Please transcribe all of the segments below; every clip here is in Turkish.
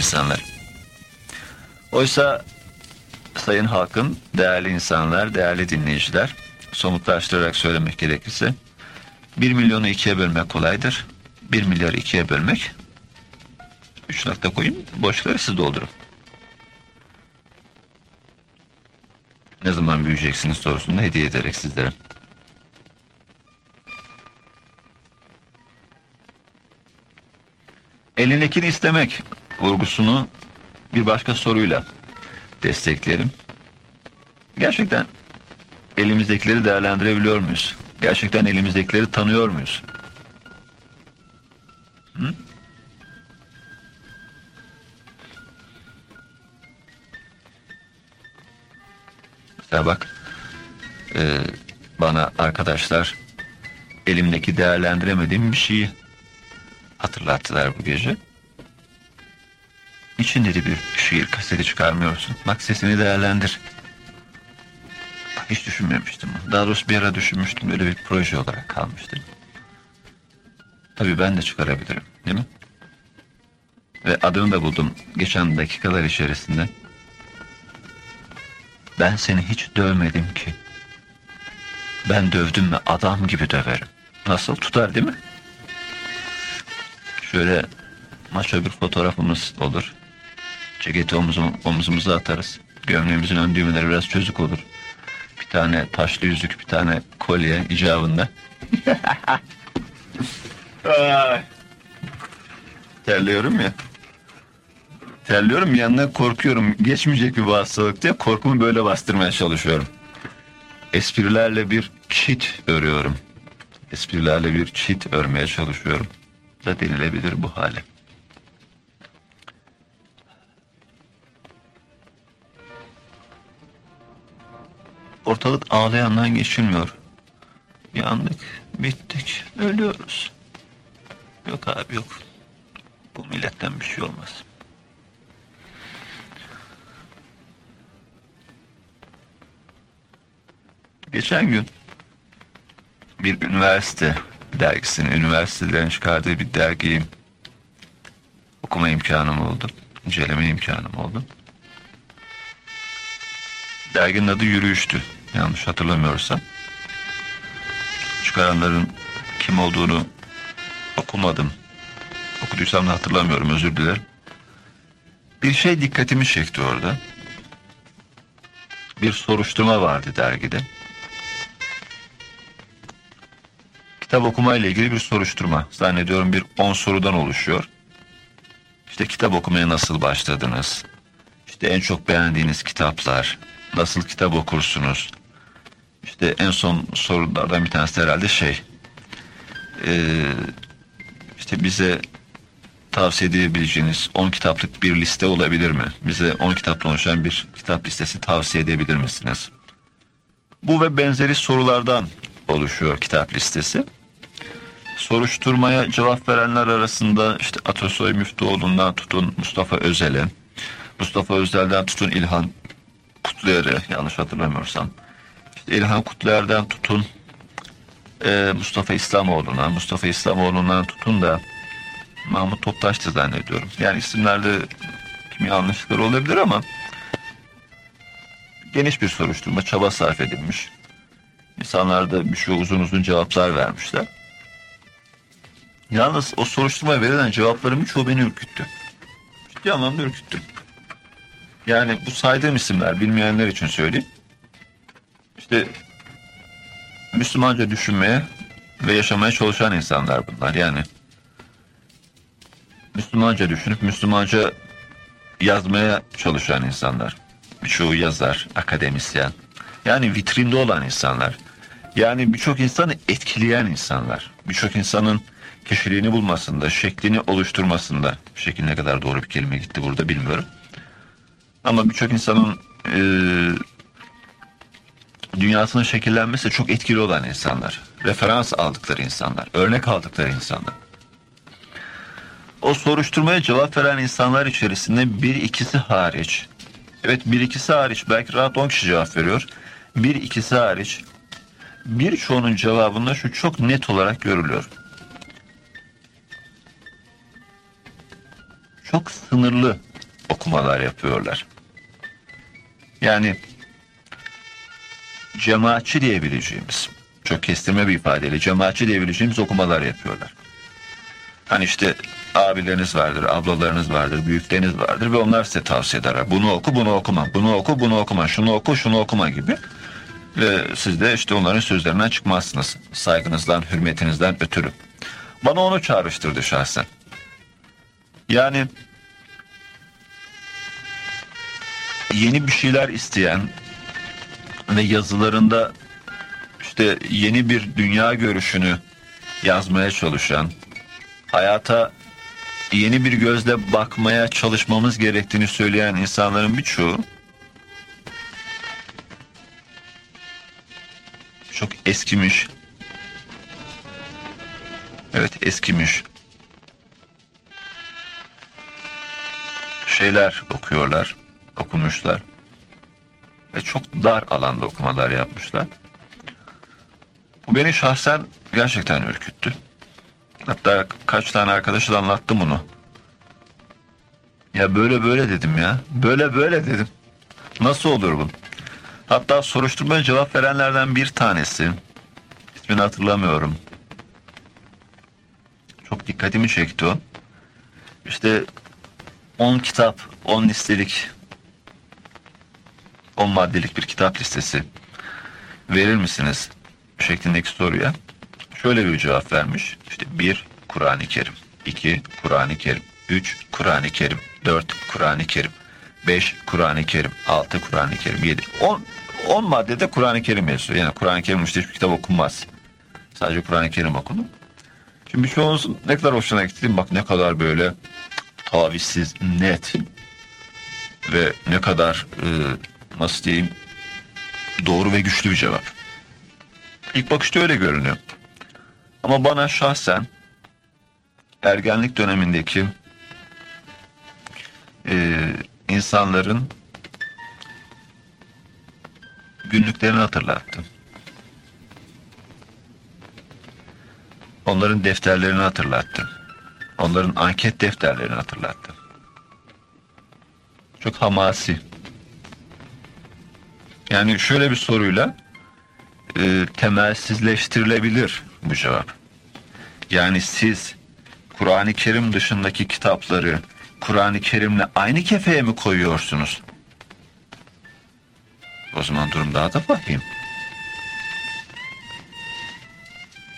insanlar. Oysa sayın halkım, değerli insanlar, değerli dinleyiciler, somutlaştırarak söylemek gerekirse 1 milyonu ikiye bölmek kolaydır. 1 milyarı ikiye bölmek 3 nokta koyun, boşları siz doldurun. Ne zaman büyüyeceksiniz sorusunu hediye ederek sizlere. Elindekini istemek vurgusunu bir başka soruyla destekleyelim. Gerçekten elimizdekileri değerlendirebiliyor muyuz? Gerçekten elimizdekileri tanıyor muyuz? Hı? Mesela bak e, bana arkadaşlar elimdeki değerlendiremediğim bir şeyi hatırlattılar bu gece. Niçin dedi bir şiir kaseti çıkarmıyorsun? Bak sesini değerlendir. Bak, hiç düşünmemiştim. Daha doğrusu bir ara düşünmüştüm. Böyle bir proje olarak kalmıştı. Tabii ben de çıkarabilirim. Değil mi? Ve adını da buldum geçen dakikalar içerisinde. Ben seni hiç dövmedim ki. Ben dövdüm mü adam gibi döverim. Nasıl tutar değil mi? Şöyle maço bir fotoğrafımız olur. Ceketi omuzum, omuzumuza atarız. Gömleğimizin ön düğmeleri biraz çözük olur. Bir tane taşlı yüzük, bir tane kolye icabında. Ay. Terliyorum ya. Terliyorum yanına korkuyorum. Geçmeyecek bir hastalık diye korkumu böyle bastırmaya çalışıyorum. Esprilerle bir çit örüyorum. Esprilerle bir çit örmeye çalışıyorum. Da denilebilir bu hale. Ortalık ağlayandan geçilmiyor. Yandık, bittik, ölüyoruz. Yok abi yok. Bu milletten bir şey olmaz. Geçen gün bir üniversite dergisinin, üniversitelerin çıkardığı bir dergiyi okuma imkanım oldu. inceleme imkanım oldu. Derginin adı Yürüyüştü. Yanlış hatırlamıyorsam. Çıkaranların kim olduğunu okumadım. Okuduysam da hatırlamıyorum özür dilerim. Bir şey dikkatimi çekti orada. Bir soruşturma vardı dergide. Kitap okuma ile ilgili bir soruşturma. Zannediyorum bir 10 sorudan oluşuyor. İşte kitap okumaya nasıl başladınız? İşte en çok beğendiğiniz kitaplar, nasıl kitap okursunuz? İşte en son sorulardan bir tanesi herhalde şey. Ee, işte bize tavsiye edebileceğiniz 10 kitaplık bir liste olabilir mi? Bize 10 kitaptan oluşan bir kitap listesi tavsiye edebilir misiniz? Bu ve benzeri sorulardan oluşuyor kitap listesi. Soruşturmaya cevap verenler arasında işte Atasoy Müftüoğlu'ndan tutun Mustafa Özel'e, Mustafa Özel'den tutun İlhan Kutlayar'ı yanlış hatırlamıyorsam. İşte İlhan Kutlayar'dan tutun e, Mustafa İslamoğlu'na, Mustafa İslamoğlu'ndan tutun da Mahmut Toptaş'tı zannediyorum. Yani isimlerde kimi yanlışlıklar olabilir ama geniş bir soruşturma, çaba sarf edilmiş. İnsanlar da bir şey uzun uzun cevaplar vermişler. Yalnız o soruşturmaya verilen cevapların birçoğu beni ürküttü. Ciddi anlamda ürküttü. Yani bu saydığım isimler bilmeyenler için söyleyeyim. İşte Müslümanca düşünmeye ve yaşamaya çalışan insanlar bunlar. Yani Müslümanca düşünüp Müslümanca yazmaya çalışan insanlar. Birçoğu yazar, akademisyen. Yani vitrinde olan insanlar. Yani birçok insanı etkileyen insanlar. Birçok insanın kişiliğini bulmasında, şeklini oluşturmasında. Şekil ne kadar doğru bir kelime gitti burada bilmiyorum. Ama birçok insanın e, dünyasının şekillenmesi çok etkili olan insanlar. Referans aldıkları insanlar, örnek aldıkları insanlar. O soruşturmaya cevap veren insanlar içerisinde bir ikisi hariç, evet bir ikisi hariç belki rahat 10 kişi cevap veriyor. Bir ikisi hariç birçoğunun cevabında şu çok net olarak görülüyor. Çok sınırlı okumalar yapıyorlar. Yani cemaatçi diyebileceğimiz, çok kestirme bir ifadeyle cemaatçi diyebileceğimiz okumalar yapıyorlar. Hani işte abileriniz vardır, ablalarınız vardır, büyükleriniz vardır ve onlar size tavsiye ederler. Bunu oku, bunu okuma, bunu oku, bunu okuma, şunu oku, şunu okuma gibi. Ve siz de işte onların sözlerinden çıkmazsınız. Saygınızdan, hürmetinizden ötürü. Bana onu çağrıştırdı şahsen. Yani yeni bir şeyler isteyen ve yazılarında işte yeni bir dünya görüşünü yazmaya çalışan, hayata yeni bir gözle bakmaya çalışmamız gerektiğini söyleyen insanların birçoğu çok eskimiş. Evet eskimiş. Şeyler okuyorlar, okumuşlar. Ve çok dar alanda okumalar yapmışlar. Bu beni şahsen gerçekten ürküttü. Hatta kaç tane arkadaşa anlattım bunu. Ya böyle böyle dedim ya. Böyle böyle dedim. Nasıl olur bu? Hatta soruşturmaya cevap verenlerden bir tanesi. ismini hatırlamıyorum. Çok dikkatimi çekti o. İşte 10 kitap, 10 listelik 10 maddelik bir kitap listesi verir misiniz? şeklindeki soruya şöyle bir cevap vermiş. İşte bir Kur'an-ı Kerim, iki Kur'an-ı Kerim, üç Kur'an-ı Kerim, dört Kur'an-ı Kerim, beş Kur'an-ı Kerim, altı Kur'an-ı Kerim, yedi. On, on maddede Kur'an-ı Kerim yazıyor. Yani Kur'an-ı Kerim işte hiçbir kitap okunmaz. Sadece Kur'an-ı Kerim okunur. Şimdi birçoğunuzun ne kadar hoşuna gitti bak ne kadar böyle tavizsiz, net ve ne kadar e, nasıl diyeyim doğru ve güçlü bir cevap. İlk bakışta öyle görünüyor. Ama bana şahsen ergenlik dönemindeki e, insanların günlüklerini hatırlattı. Onların defterlerini hatırlattı. Onların anket defterlerini hatırlattı. Çok hamasi. Yani şöyle bir soruyla e, temelsizleştirilebilir bu cevap. Yani siz Kur'an-ı Kerim dışındaki kitapları Kur'an-ı Kerim'le aynı kefeye mi koyuyorsunuz? O zaman durum daha da vahim.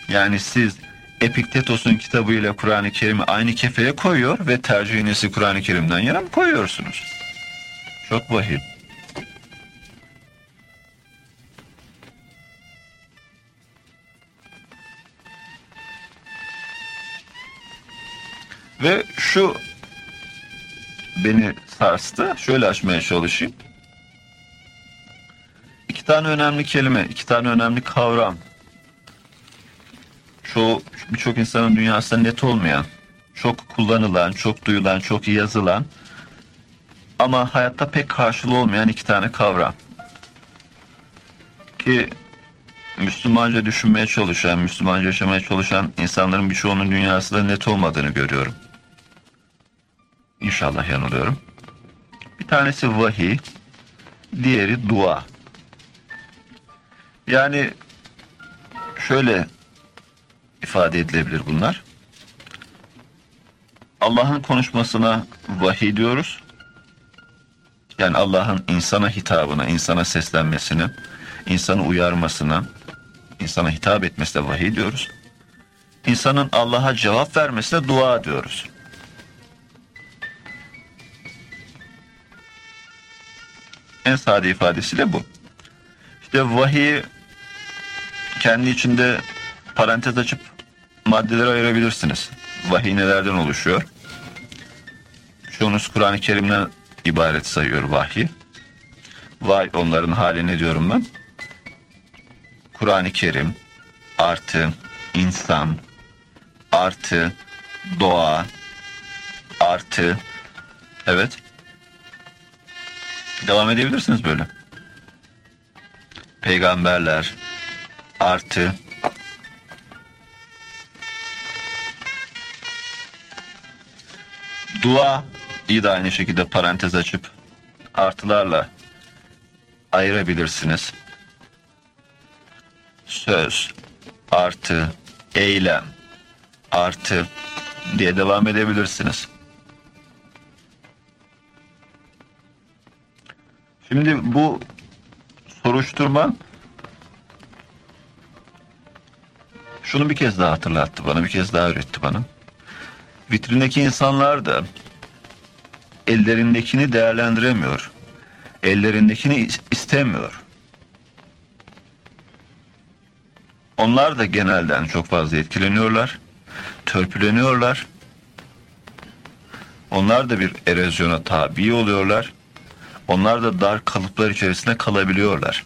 Yani siz Epiktetos'un kitabıyla Kur'an-ı Kerim'i aynı kefeye koyuyor ve tercihinizi Kur'an-ı Kerim'den yana mı koyuyorsunuz? Çok vahim. Ve şu beni sarstı. Şöyle açmaya çalışayım. İki tane önemli kelime, iki tane önemli kavram. Çoğu birçok insanın dünyasında net olmayan, çok kullanılan, çok duyulan, çok yazılan ama hayatta pek karşılığı olmayan iki tane kavram. Ki Müslümanca düşünmeye çalışan, Müslümanca yaşamaya çalışan insanların birçoğunun dünyasında net olmadığını görüyorum. İnşallah yanılıyorum. Bir tanesi vahiy, diğeri dua. Yani şöyle ifade edilebilir bunlar. Allah'ın konuşmasına vahiy diyoruz. Yani Allah'ın insana hitabına, insana seslenmesine, insanı uyarmasına, insana hitap etmesine vahiy diyoruz. İnsanın Allah'a cevap vermesine dua diyoruz. En sade ifadesi de bu. İşte vahiy kendi içinde parantez açıp maddelere ayırabilirsiniz. Vahiy nelerden oluşuyor? Çoğunuz Kur'an-ı Kerim'den ibaret sayıyor vahiy. Vay onların hali ne diyorum ben? Kur'an-ı Kerim artı insan artı doğa artı evet Devam edebilirsiniz böyle. Peygamberler artı dua iyi de aynı şekilde parantez açıp artılarla ayırabilirsiniz. Söz artı eylem artı diye devam edebilirsiniz. Şimdi bu soruşturma şunu bir kez daha hatırlattı bana, bir kez daha öğretti bana. Vitrindeki insanlar da ellerindekini değerlendiremiyor. Ellerindekini istemiyor. Onlar da genelden çok fazla etkileniyorlar, törpüleniyorlar. Onlar da bir erozyona tabi oluyorlar. Onlar da dar kalıplar içerisinde kalabiliyorlar.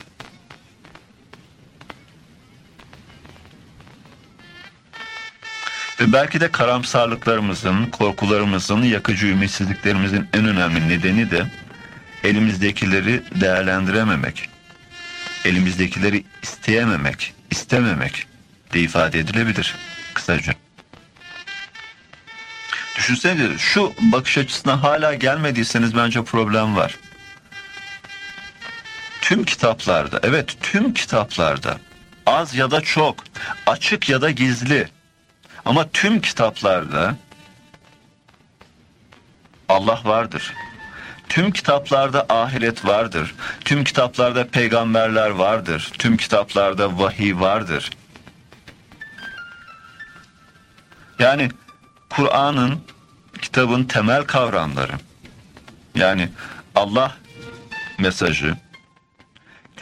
Ve belki de karamsarlıklarımızın, korkularımızın, yakıcı ümitsizliklerimizin en önemli nedeni de elimizdekileri değerlendirememek, elimizdekileri isteyememek, istememek de ifade edilebilir kısaca. Düşünsenize şu bakış açısına hala gelmediyseniz bence problem var. Tüm kitaplarda, evet tüm kitaplarda az ya da çok, açık ya da gizli ama tüm kitaplarda Allah vardır. Tüm kitaplarda ahiret vardır. Tüm kitaplarda peygamberler vardır. Tüm kitaplarda vahiy vardır. Yani Kur'an'ın, kitabın temel kavramları, yani Allah mesajı,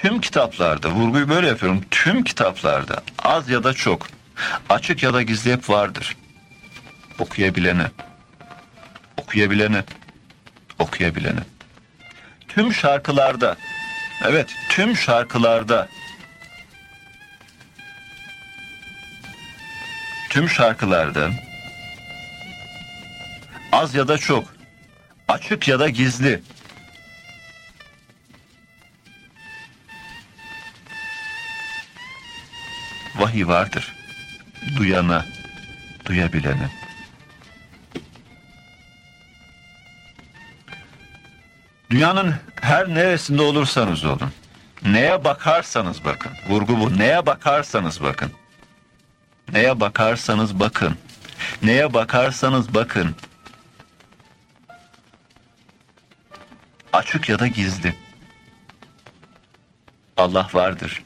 tüm kitaplarda, vurguyu böyle yapıyorum, tüm kitaplarda az ya da çok, açık ya da gizli hep vardır. Okuyabilene, okuyabilene, okuyabilene. Tüm şarkılarda, evet tüm şarkılarda, tüm şarkılarda, az ya da çok, açık ya da gizli, vahiy vardır. Duyana, duyabilene. Dünyanın her neresinde olursanız olun, neye bakarsanız bakın, vurgu bu, neye bakarsanız bakın, neye bakarsanız bakın, neye bakarsanız bakın, açık ya da gizli, Allah vardır,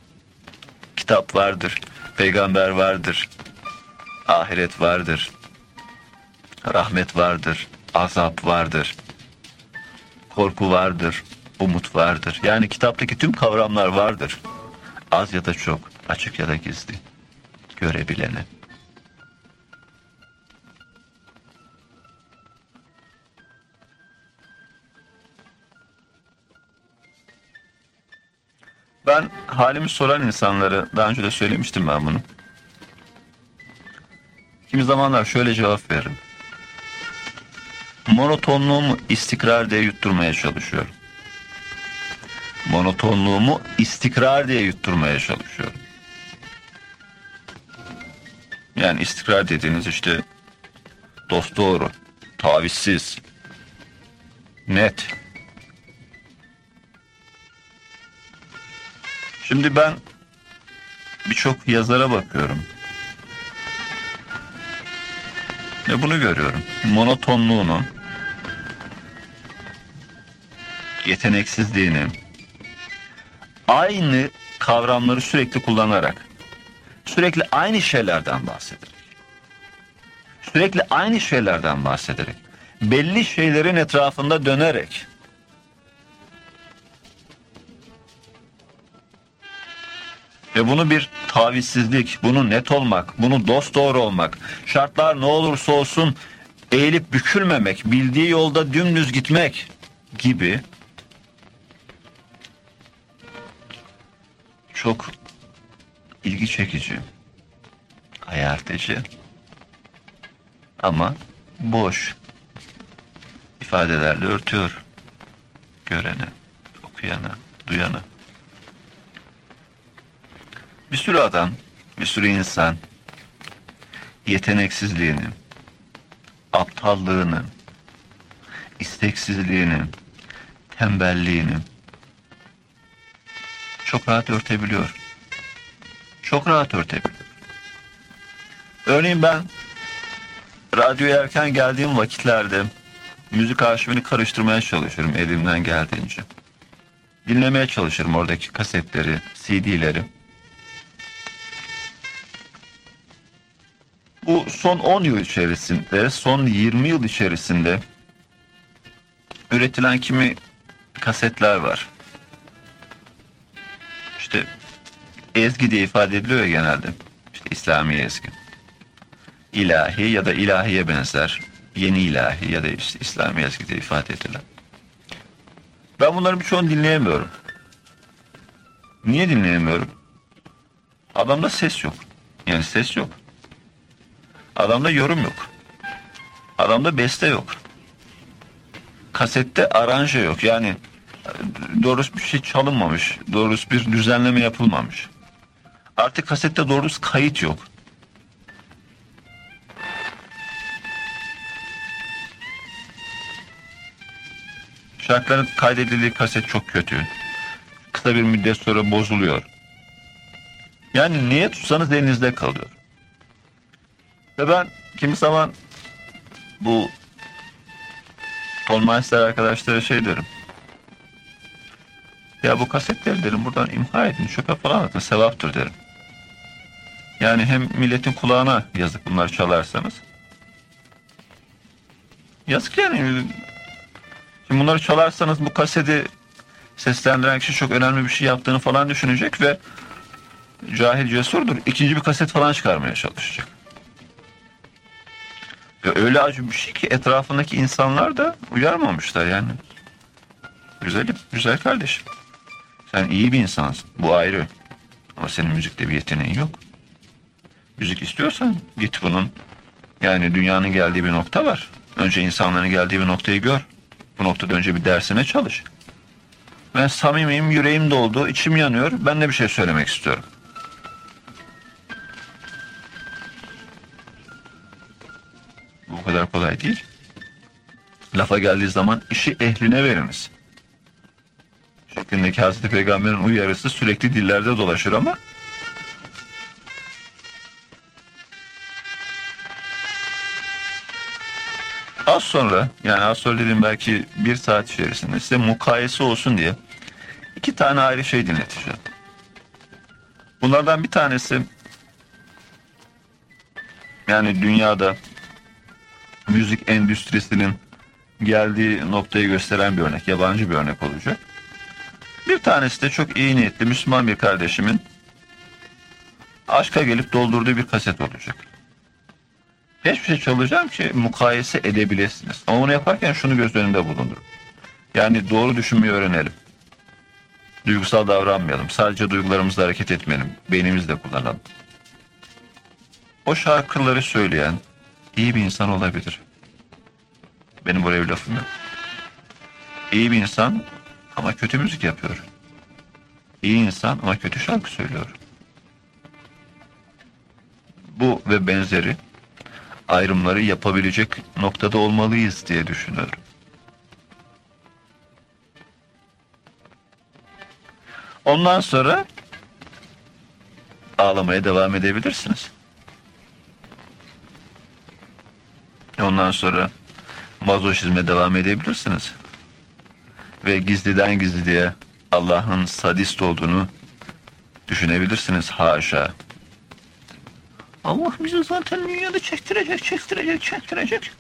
kitap vardır, peygamber vardır, ahiret vardır, rahmet vardır, azap vardır, korku vardır, umut vardır. Yani kitaptaki tüm kavramlar vardır. Az ya da çok, açık ya da gizli, görebilene. Ben halimi soran insanları daha önce de söylemiştim ben bunu. Kimi zamanlar şöyle cevap veririm. Monotonluğumu istikrar diye yutturmaya çalışıyorum. Monotonluğumu istikrar diye yutturmaya çalışıyorum. Yani istikrar dediğiniz işte dost doğru, tavizsiz, net. Şimdi ben birçok yazara bakıyorum. Ve bunu görüyorum. Monotonluğunu, yeteneksizliğini, aynı kavramları sürekli kullanarak, sürekli aynı şeylerden bahsederek, sürekli aynı şeylerden bahsederek, belli şeylerin etrafında dönerek, Ve bunu bir tavizsizlik, bunu net olmak, bunu dost doğru olmak, şartlar ne olursa olsun eğilip bükülmemek, bildiği yolda dümdüz gitmek gibi çok ilgi çekici, ayartıcı ama boş ifadelerle örtüyor görene, okuyana, duyana. Bir sürü adam, bir sürü insan yeteneksizliğini, aptallığını, isteksizliğini, tembelliğini çok rahat örtebiliyor. Çok rahat örtebiliyor. Örneğin ben radyoya erken geldiğim vakitlerde müzik arşivini karıştırmaya çalışırım elimden geldiğince. Dinlemeye çalışırım oradaki kasetleri, CD'leri. Son 10 yıl içerisinde, son 20 yıl içerisinde üretilen kimi kasetler var. İşte ezgi diye ifade ediliyor ya genelde. İşte İslami ezgi. İlahi ya da ilahiye benzer. Yeni ilahi ya da işte İslami ezgi diye ifade edilen. Ben bunların birçoğunu dinleyemiyorum. Niye dinleyemiyorum? Adamda ses yok. Yani ses yok. Adamda yorum yok. Adamda beste yok. Kasette aranje yok. Yani doğrusu bir şey çalınmamış. Doğrusu bir düzenleme yapılmamış. Artık kasette doğrusu kayıt yok. Şarkıların kaydedildiği kaset çok kötü. Kısa bir müddet sonra bozuluyor. Yani niye tutsanız elinizde kalıyor. Ve ben kimi zaman bu Tonmeister arkadaşlara şey derim. Ya bu kasetleri derim buradan imha edin, çöpe falan atın, sevaptır derim. Yani hem milletin kulağına yazık bunları çalarsanız. Yazık yani. Şimdi bunları çalarsanız bu kaseti seslendiren kişi çok önemli bir şey yaptığını falan düşünecek ve cahil cesurdur. İkinci bir kaset falan çıkarmaya çalışacak. Ya öyle acı bir şey ki etrafındaki insanlar da uyarmamışlar yani. Güzelim, güzel kardeşim. Sen iyi bir insansın. Bu ayrı. Ama senin müzikte bir yeteneğin yok. Müzik istiyorsan git bunun. Yani dünyanın geldiği bir nokta var. Önce insanların geldiği bir noktayı gör. Bu noktada önce bir dersine çalış. Ben samimiyim, yüreğim doldu, içim yanıyor. Ben de bir şey söylemek istiyorum. Bu kadar kolay değil. Lafa geldiği zaman işi ehline veriniz. Şeklindeki Hazreti Peygamber'in uyarısı sürekli dillerde dolaşır ama az sonra yani az sonra dediğim belki bir saat içerisinde size mukayese olsun diye iki tane ayrı şey dinleteceğim. Bunlardan bir tanesi yani dünyada müzik endüstrisinin geldiği noktayı gösteren bir örnek, yabancı bir örnek olacak. Bir tanesi de çok iyi niyetli Müslüman bir kardeşimin aşka gelip doldurduğu bir kaset olacak. Hiçbir şey çalacağım ki mukayese edebilirsiniz. Ama bunu yaparken şunu göz önünde bulundurun. Yani doğru düşünmeyi öğrenelim. Duygusal davranmayalım. Sadece duygularımızla hareket etmeyelim. Beynimizi de kullanalım. O şarkıları söyleyen iyi bir insan olabilir. Benim buraya bir lafım yok. İyi bir insan ama kötü müzik yapıyor. İyi insan ama kötü şarkı söylüyor. Bu ve benzeri ayrımları yapabilecek noktada olmalıyız diye düşünüyorum. Ondan sonra ağlamaya devam edebilirsiniz. Ondan sonra mazoşizme devam edebilirsiniz. Ve gizliden gizliye Allah'ın sadist olduğunu düşünebilirsiniz haşa. Allah bizi zaten dünyada çektirecek, çektirecek, çektirecek.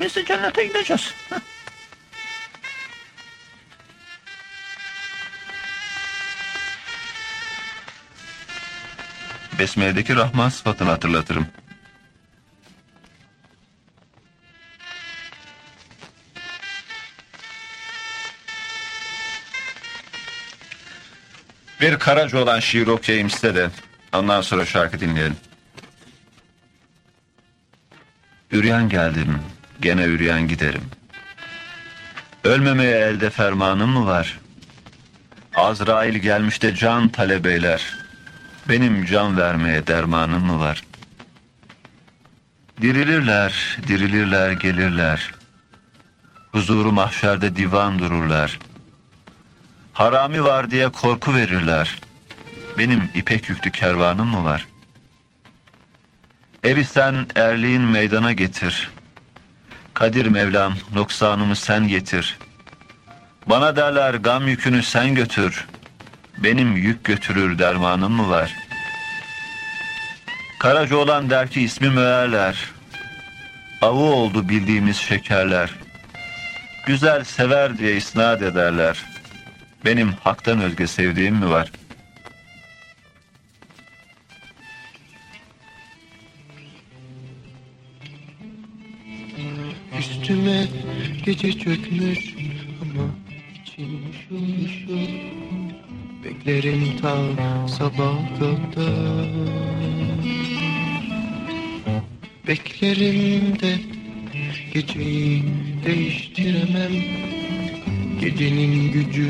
Biz de cennete gideceğiz. Besmele'deki Rahman sıfatını hatırlatırım. Bir Karaca olan şiir okuyayım size de. Ondan sonra şarkı dinleyelim. Üryan geldim, gene üryan giderim. Ölmemeye elde fermanım mı var? Azrail gelmiş de can talebeyler. Benim can vermeye dermanım mı var? Dirilirler, dirilirler, gelirler. Huzuru mahşerde divan dururlar. Harami var diye korku verirler. Benim ipek yüklü kervanım mı var? Evi sen erliğin meydana getir. Kadir Mevlam noksanımı sen getir. Bana derler gam yükünü sen götür. Benim yük götürür dermanım mı var? Karaca olan der ki ismi öğerler. Avı oldu bildiğimiz şekerler. Güzel sever diye isnat ederler. Benim haktan özge sevdiğim mi var? Üstüme gece çökmüş ama içim üşür üşür Beklerim ta sabah kadar. Beklerim de geceyi değiştiremem Gecenin gücü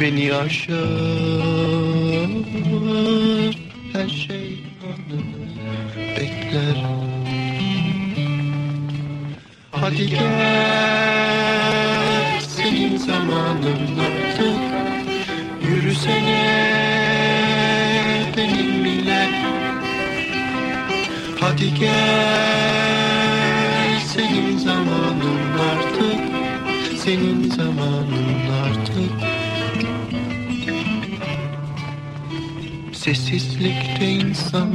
beni aşar. Her şey anını bekler. Hadi gel senin zamanın artık Yürüsene benimle Hadi gel Senin zamanın artık. Sessizlikte insan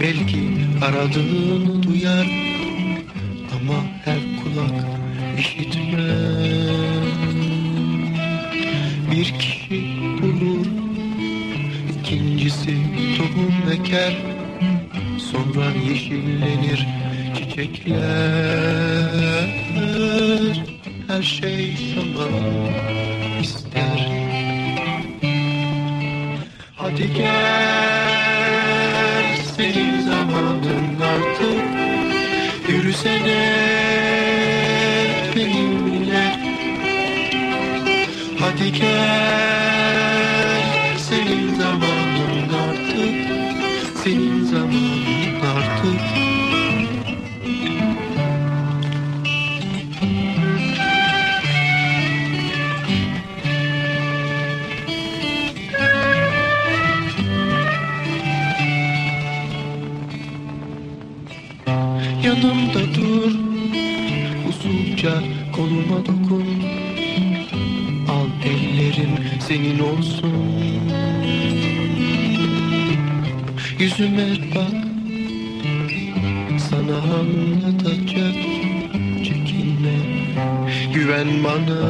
belki aradığını duyar ama her kulak işitmez. Bir kişi bulur ikincisi tohum eker Sonra yeşillenir çiçekler Her şey zaman Yanımda dur. Usulca koluma dokun. Al ellerim senin olsun. Yüzüme bak. Sana anlatacak Çekinme. Güven bana.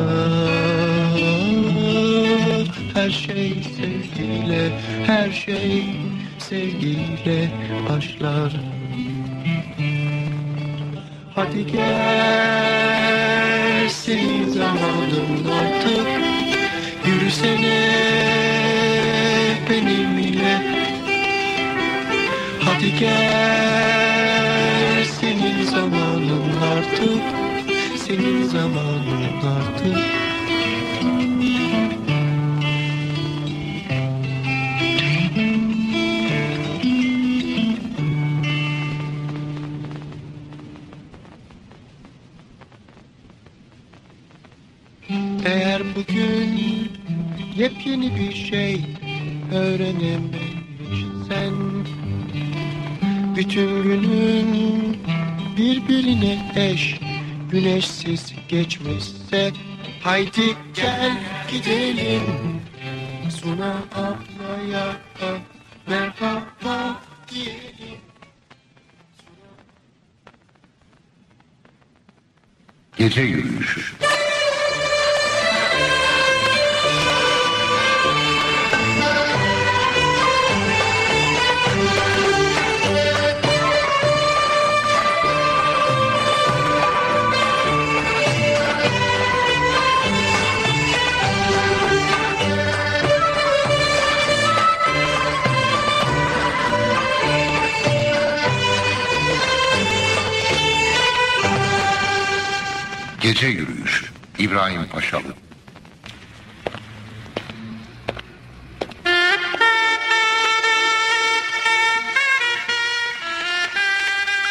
Her şey sevgiyle Her şey sevgiyle başlar Hadi gel senin zamanın artık. Yürüsene benimle. Hadi gel senin zamanın artık. Senin zamanın artık yepyeni bir şey öğrenemişsen Bütün günün birbirine eş güneşsiz geçmişse Haydi gel gidelim. Suna ablaya merhaba diyelim. Gece yürüyüşü. Gece yürüyüşü. İbrahim Paşalı.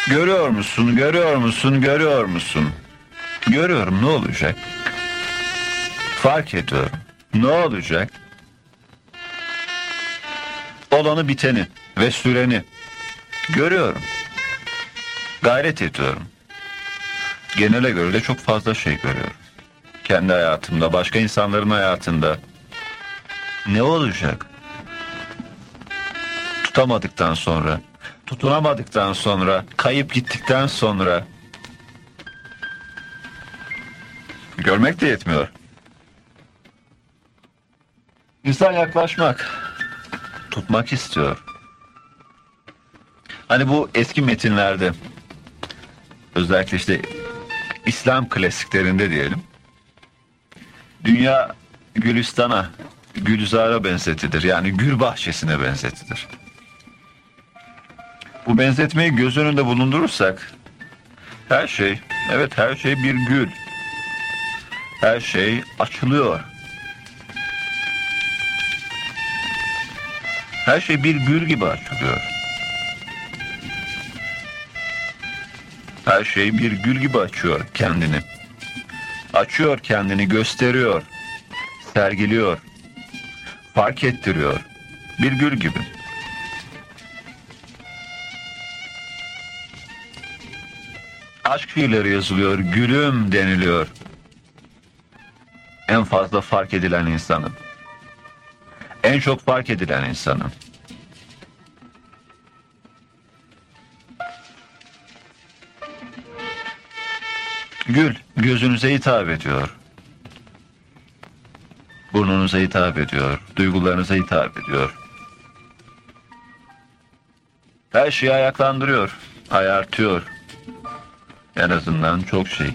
Görüyor musun, görüyor musun, görüyor musun? Görüyorum ne olacak? Fark ediyorum. Ne olacak? Olanı biteni ve süreni görüyorum. Gayret ediyorum. Genele göre de çok fazla şey görüyorum. Kendi hayatımda, başka insanların hayatında. Ne olacak? Tutamadıktan sonra, tutunamadıktan sonra, kayıp gittikten sonra görmek de yetmiyor. İnsan yaklaşmak, tutmak istiyor. Hani bu eski metinlerde özellikle işte İslam klasiklerinde diyelim. Dünya Gülistan'a, Gülzar'a benzetilir. Yani gül bahçesine benzetilir. Bu benzetmeyi göz önünde bulundurursak her şey, evet her şey bir gül. Her şey açılıyor. Her şey bir gül gibi açılıyor. Her şey bir gül gibi açıyor kendini. Açıyor kendini, gösteriyor, sergiliyor, fark ettiriyor. Bir gül gibi. Aşk fiilleri yazılıyor, gülüm deniliyor. En fazla fark edilen insanın. En çok fark edilen insanın. Gül gözünüze hitap ediyor. Burnunuza hitap ediyor. Duygularınıza hitap ediyor. Her şeyi ayaklandırıyor. Ayartıyor. En azından çok şey.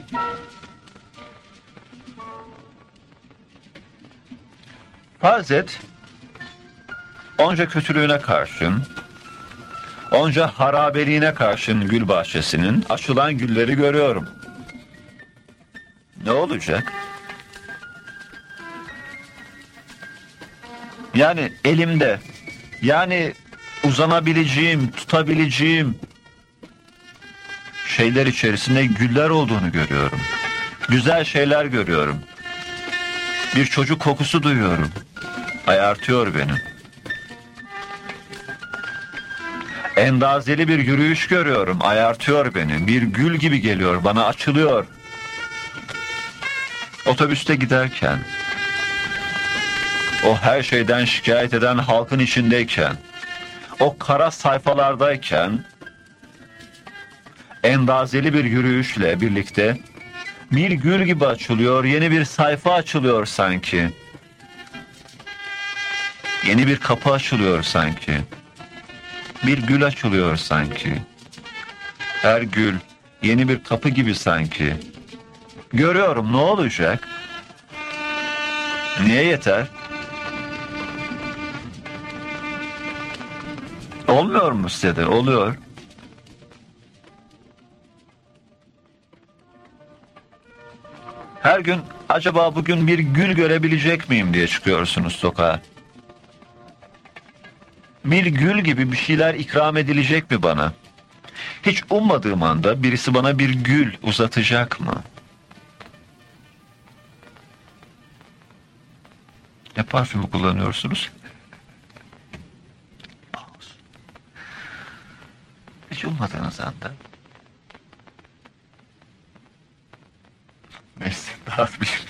Farz et, onca kötülüğüne karşın, onca harabeliğine karşın gül bahçesinin açılan gülleri görüyorum. Ne olacak? Yani elimde, yani uzanabileceğim, tutabileceğim şeyler içerisinde güller olduğunu görüyorum. Güzel şeyler görüyorum. Bir çocuk kokusu duyuyorum. Ayartıyor beni. Endazeli bir yürüyüş görüyorum. Ayartıyor beni. Bir gül gibi geliyor. Bana açılıyor. Otobüste giderken o her şeyden şikayet eden halkın içindeyken o kara sayfalardayken endazeli bir yürüyüşle birlikte bir gül gibi açılıyor, yeni bir sayfa açılıyor sanki. Yeni bir kapı açılıyor sanki. Bir gül açılıyor sanki. Her gül yeni bir kapı gibi sanki. Görüyorum ne olacak? Niye yeter? Olmuyor mu size de? Oluyor. Her gün acaba bugün bir gül görebilecek miyim diye çıkıyorsunuz sokağa. Bir gül gibi bir şeyler ikram edilecek mi bana? Hiç ummadığım anda birisi bana bir gül uzatacak mı? Ne parfümü kullanıyorsunuz? Hiç ummadığınız anda. Neyse dağıtmayayım.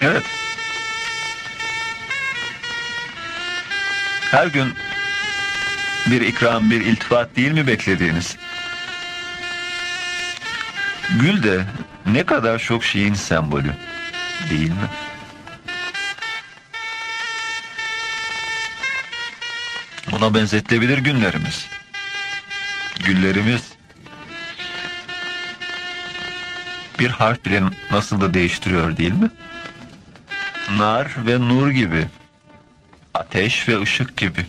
Evet. Her gün bir ikram, bir iltifat değil mi beklediğiniz? Gül de ne kadar çok şeyin sembolü değil mi? Buna benzetilebilir günlerimiz. Güllerimiz bir harf bile nasıl da değiştiriyor değil mi? Nar ve nur gibi. Ateş ve ışık gibi.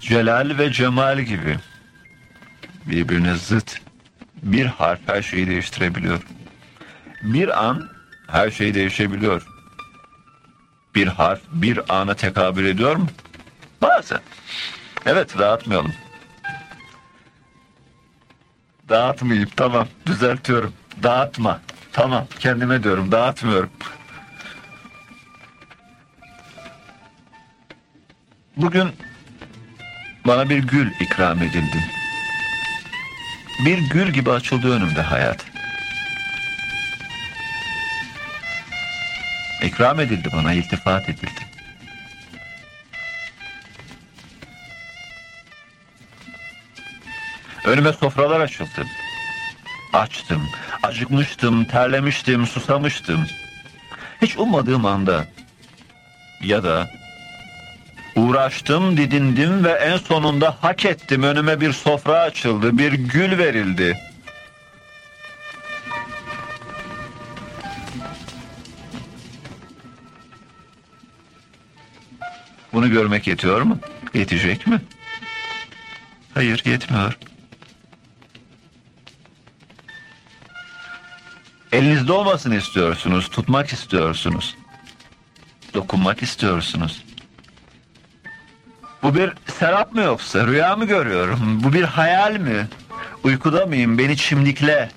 Celal ve cemal gibi. Birbirine zıt. Bir harf her şeyi değiştirebiliyor. Bir an her şey değişebiliyor. Bir harf bir ana tekabül ediyor mu? Bazen. Evet dağıtmayalım. Dağıtmayayım tamam düzeltiyorum. Dağıtma. Tamam kendime diyorum dağıtmıyorum. Bugün bana bir gül ikram edildi. Bir gül gibi açıldı önümde hayat. İkram edildi bana, iltifat edildi. Önüme sofralar açıldı. Açtım, acıkmıştım, terlemiştim, susamıştım. Hiç ummadığım anda ya da uğraştım, didindim ve en sonunda hak ettim. Önüme bir sofra açıldı, bir gül verildi. Bunu görmek yetiyor mu? Yetecek mi? Hayır, yetmiyor. Elinizde olmasını istiyorsunuz, tutmak istiyorsunuz. Dokunmak istiyorsunuz. Bu bir serap mı yoksa rüya mı görüyorum? Bu bir hayal mi? Uykuda mıyım? Beni çimdikle.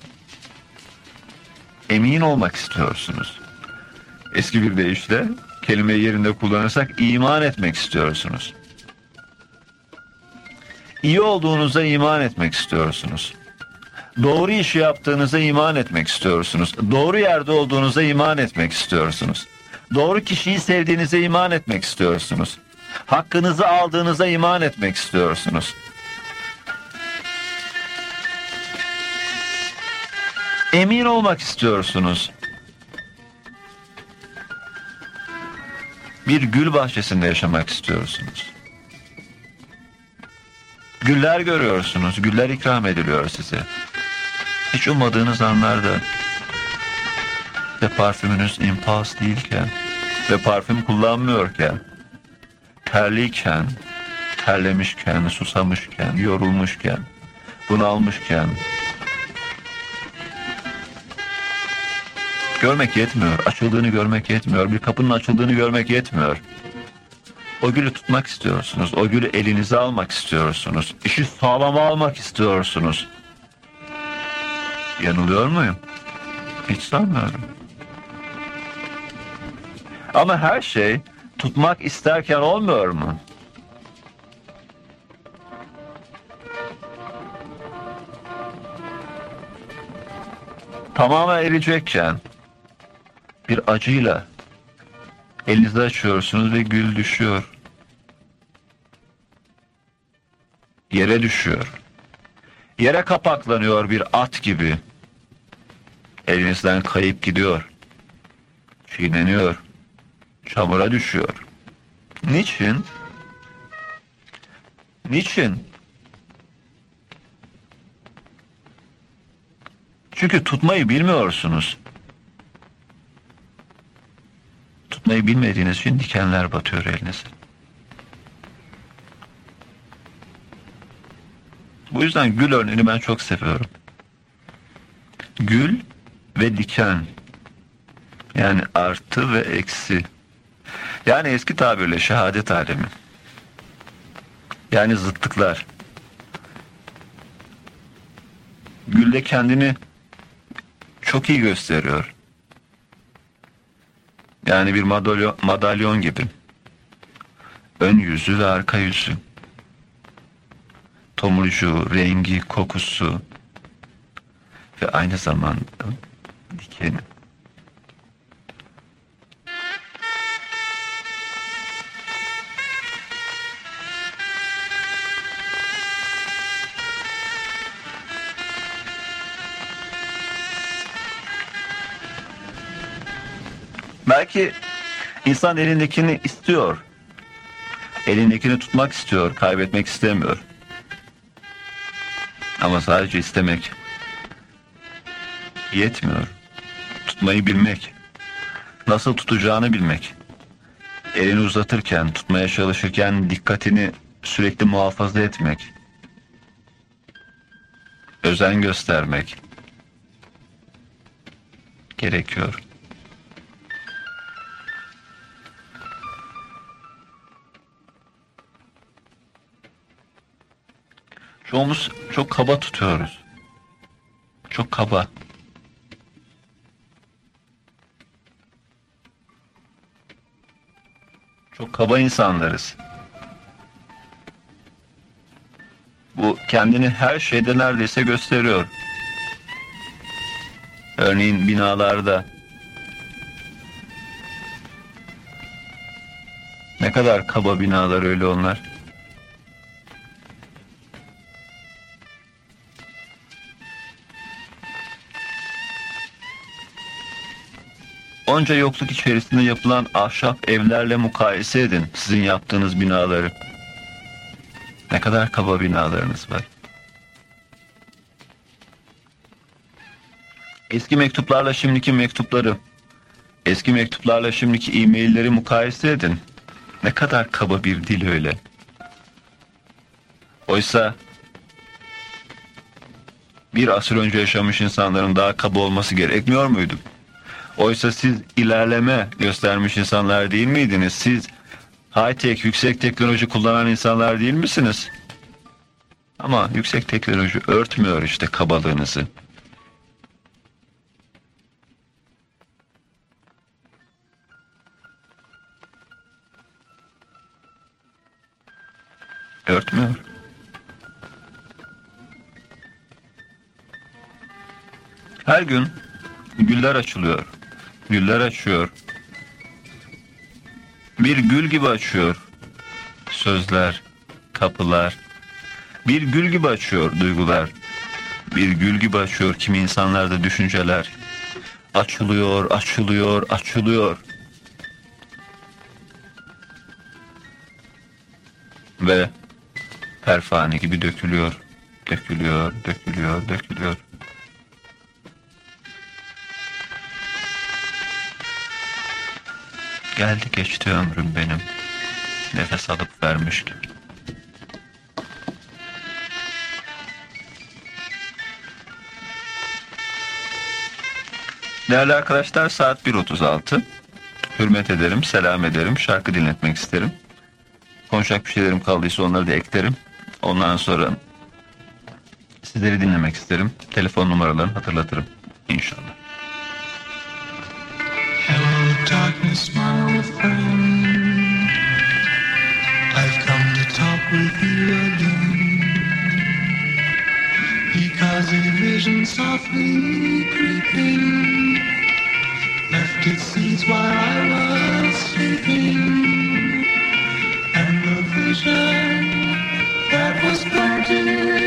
Emin olmak istiyorsunuz. Eski bir deyişle kelimeyi yerinde kullanırsak iman etmek istiyorsunuz. İyi olduğunuza iman etmek istiyorsunuz. Doğru işi yaptığınıza iman etmek istiyorsunuz. Doğru yerde olduğunuza iman etmek istiyorsunuz. Doğru kişiyi sevdiğinize iman etmek istiyorsunuz. Hakkınızı aldığınıza iman etmek istiyorsunuz. Emin olmak istiyorsunuz. Bir gül bahçesinde yaşamak istiyorsunuz. Güller görüyorsunuz, güller ikram ediliyor size. Hiç ummadığınız anlarda ve parfümünüz impas değilken ve parfüm kullanmıyorken terliyken, terlemişken, susamışken, yorulmuşken, bunalmışken görmek yetmiyor. Açıldığını görmek yetmiyor. Bir kapının açıldığını görmek yetmiyor. O gülü tutmak istiyorsunuz. O gülü elinize almak istiyorsunuz. İşi sağlama almak istiyorsunuz. Yanılıyor muyum? Hiç sanmıyorum. Ama her şey tutmak isterken olmuyor mu? Tamamen eriyecekken bir acıyla elinizi açıyorsunuz ve gül düşüyor. Yere düşüyor. Yere kapaklanıyor bir at gibi. Elinizden kayıp gidiyor. Çiğneniyor. Çamura düşüyor. Niçin? Niçin? Çünkü tutmayı bilmiyorsunuz. Tutmayı bilmediğiniz için dikenler batıyor elinize. Bu yüzden gül örneğini ben çok seviyorum. Gül ve diken. Yani artı ve eksi. Yani eski tabirle şehadet alemi. Yani zıttıklar. Gülde kendini çok iyi gösteriyor. Yani bir madalyon, madalyon gibi. Ön yüzü ve arka yüzü. Tomurcuğu, rengi, kokusu ve aynı zamanda dikeni. Belki insan elindekini istiyor. Elindekini tutmak istiyor, kaybetmek istemiyor. Ama sadece istemek yetmiyor. Tutmayı bilmek. Nasıl tutacağını bilmek. Elini uzatırken, tutmaya çalışırken dikkatini sürekli muhafaza etmek. Özen göstermek gerekiyor. Çoğumuz çok kaba tutuyoruz. Çok kaba. Çok kaba insanlarız. Bu kendini her şeyde neredeyse gösteriyor. Örneğin binalarda. Ne kadar kaba binalar öyle onlar. Onca yokluk içerisinde yapılan ahşap evlerle mukayese edin sizin yaptığınız binaları. Ne kadar kaba binalarınız var. Eski mektuplarla şimdiki mektupları, eski mektuplarla şimdiki e-mailleri mukayese edin. Ne kadar kaba bir dil öyle. Oysa bir asır önce yaşamış insanların daha kaba olması gerekmiyor muydu? Oysa siz ilerleme göstermiş insanlar değil miydiniz? Siz high-tech, yüksek teknoloji kullanan insanlar değil misiniz? Ama yüksek teknoloji örtmüyor işte kabalığınızı. Örtmüyor. Her gün güller açılıyor. Güller açıyor. Bir gül gibi açıyor. Sözler, kapılar. Bir gül gibi açıyor duygular. Bir gül gibi açıyor kimi insanlarda düşünceler. Açılıyor, açılıyor, açılıyor. Ve perfane gibi dökülüyor. Dökülüyor, dökülüyor, dökülüyor. Geldi geçti ömrüm benim. Nefes alıp vermiş gibi. Değerli arkadaşlar saat 1.36. Hürmet ederim, selam ederim, şarkı dinletmek isterim. Konuşacak bir şeylerim kaldıysa onları da eklerim. Ondan sonra sizleri dinlemek isterim. Telefon numaralarını hatırlatırım inşallah. Because a vision softly creeping left its seeds while I was sleeping. And the vision that was planted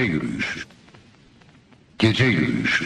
Gece yürüyüşü. Gece yürüyüşü.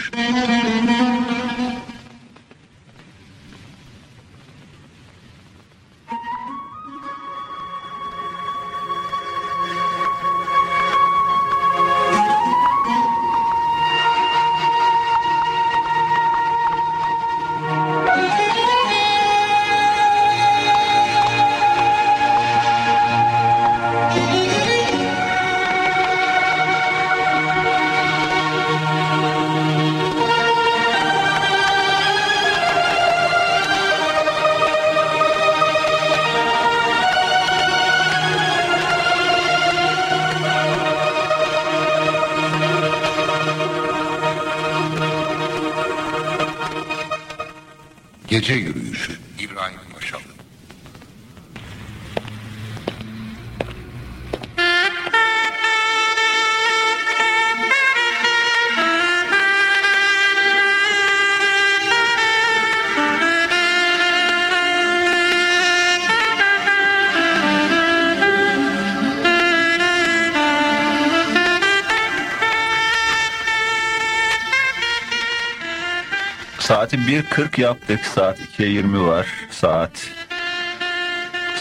40 yaptık. Saat 2'ye 20 var. Saat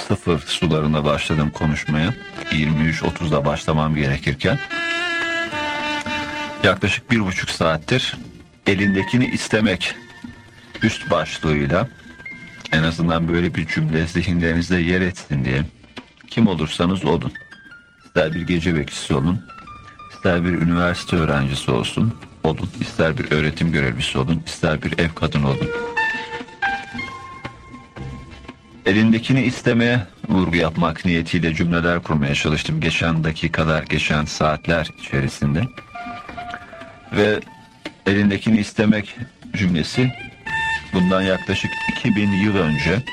0 sularında başladım konuşmaya. 23.30'da başlamam gerekirken. Yaklaşık bir buçuk saattir elindekini istemek üst başlığıyla en azından böyle bir cümle zihinlerinizde yer etsin diye kim olursanız olun. İster bir gece bekçisi olun, ister bir üniversite öğrencisi olsun, olun. ister bir öğretim görevlisi olun, ister bir ev kadını olun. Elindekini istemeye vurgu yapmak niyetiyle cümleler kurmaya çalıştım geçen dakikalar, geçen saatler içerisinde. Ve elindekini istemek cümlesi bundan yaklaşık 2000 yıl önce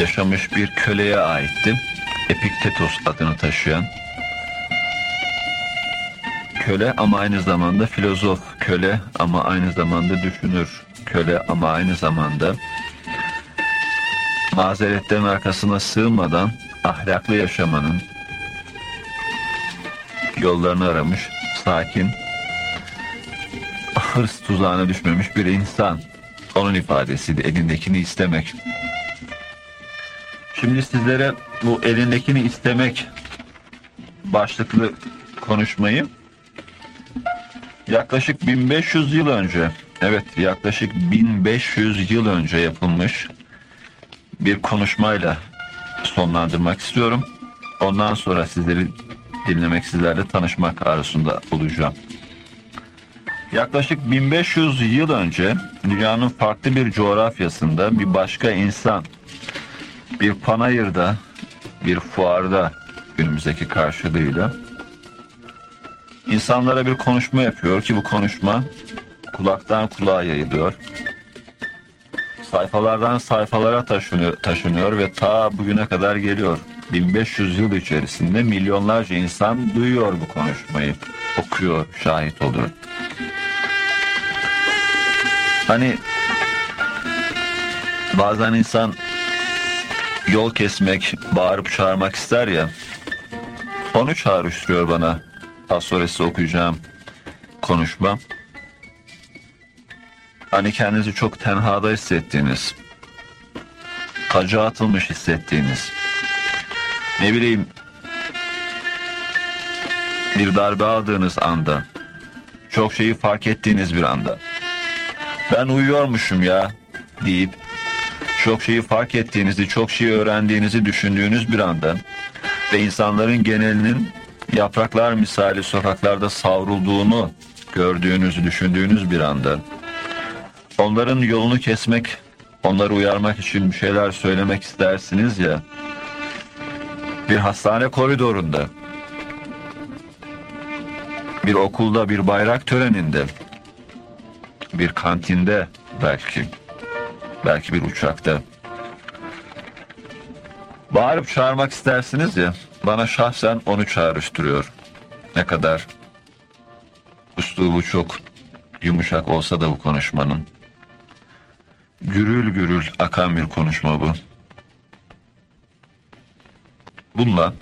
yaşamış bir köleye aitti. Epiktetos adını taşıyan köle ama aynı zamanda filozof köle ama aynı zamanda düşünür köle ama aynı zamanda mazeretlerin arkasına sığmadan ahlaklı yaşamanın yollarını aramış sakin hırs tuzağına düşmemiş bir insan. Onun ifadesiydi elindekini istemek. Şimdi sizlere bu elindekini istemek başlıklı konuşmayı yaklaşık 1500 yıl önce evet yaklaşık 1500 yıl önce yapılmış bir konuşmayla sonlandırmak istiyorum. Ondan sonra sizleri dinlemek, sizlerle tanışmak arzusunda olacağım. Yaklaşık 1500 yıl önce dünyanın farklı bir coğrafyasında bir başka insan bir panayırda, bir fuarda günümüzdeki karşılığıyla insanlara bir konuşma yapıyor ki bu konuşma kulaktan kulağa yayılıyor. Sayfalardan sayfalara taşınıyor, taşınıyor ve ta bugüne kadar geliyor. 1500 yıl içerisinde milyonlarca insan duyuyor bu konuşmayı, okuyor, şahit oluyor. Hani bazen insan yol kesmek, bağırıp çağırmak ister ya. Onu çağrıştırıyor bana. Az sonra size okuyacağım konuşma. Hani kendinizi çok tenhada hissettiğiniz, taca atılmış hissettiğiniz, ne bileyim bir darbe aldığınız anda, çok şeyi fark ettiğiniz bir anda, ben uyuyormuşum ya deyip çok şeyi fark ettiğinizi, çok şeyi öğrendiğinizi düşündüğünüz bir anda ve insanların genelinin yapraklar misali sokaklarda savrulduğunu gördüğünüzü düşündüğünüz bir anda. Onların yolunu kesmek, onları uyarmak için bir şeyler söylemek istersiniz ya. Bir hastane koridorunda. Bir okulda bir bayrak töreninde. Bir kantinde belki. Belki bir uçakta. Bağırıp çağırmak istersiniz ya bana şahsen onu çağrıştırıyor. Ne kadar üslubu çok yumuşak olsa da bu konuşmanın. Gürül gürül akan bir konuşma bu. Bununla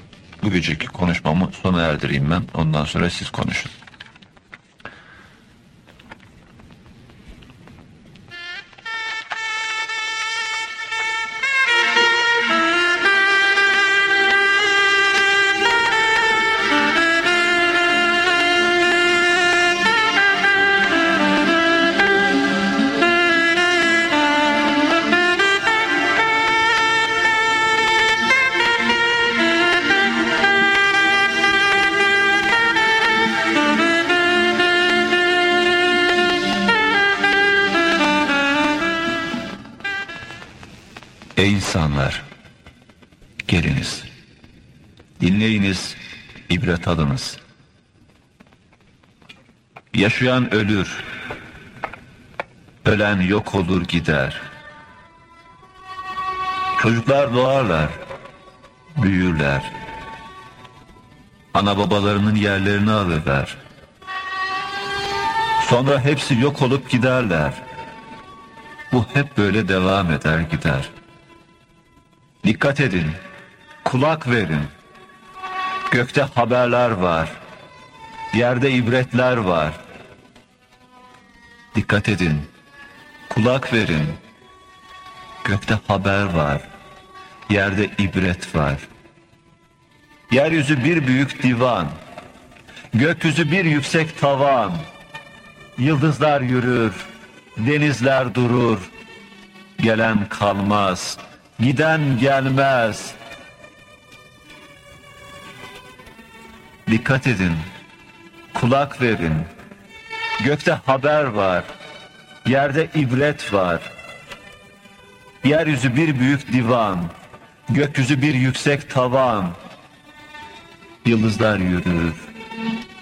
bu geceki konuşmamı sona erdireyim ben. Ondan sonra siz konuşun. Yaşayan ölür. Ölen yok olur gider. Çocuklar doğarlar, büyürler. Ana babalarının yerlerini alırlar. Sonra hepsi yok olup giderler. Bu hep böyle devam eder gider. Dikkat edin, kulak verin. Gökte haberler var, yerde ibretler var. Dikkat edin, kulak verin. Gökte haber var, yerde ibret var. Yeryüzü bir büyük divan, gökyüzü bir yüksek tavan. Yıldızlar yürür, denizler durur. Gelen kalmaz, giden gelmez. Dikkat edin, kulak verin. Gökte haber var, yerde ibret var. Yeryüzü bir büyük divan, gökyüzü bir yüksek tavan. Yıldızlar yürür,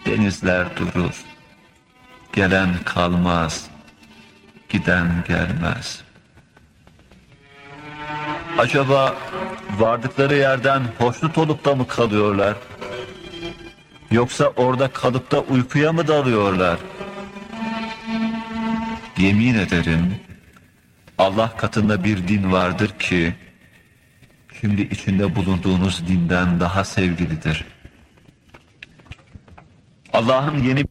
denizler durur. Gelen kalmaz, giden gelmez. Acaba vardıkları yerden hoşnut olup da mı kalıyorlar? Yoksa orada kalıp da uykuya mı dalıyorlar? Yemin ederim Allah katında bir din vardır ki şimdi içinde bulunduğunuz dinden daha sevgilidir. Allah'ın yeni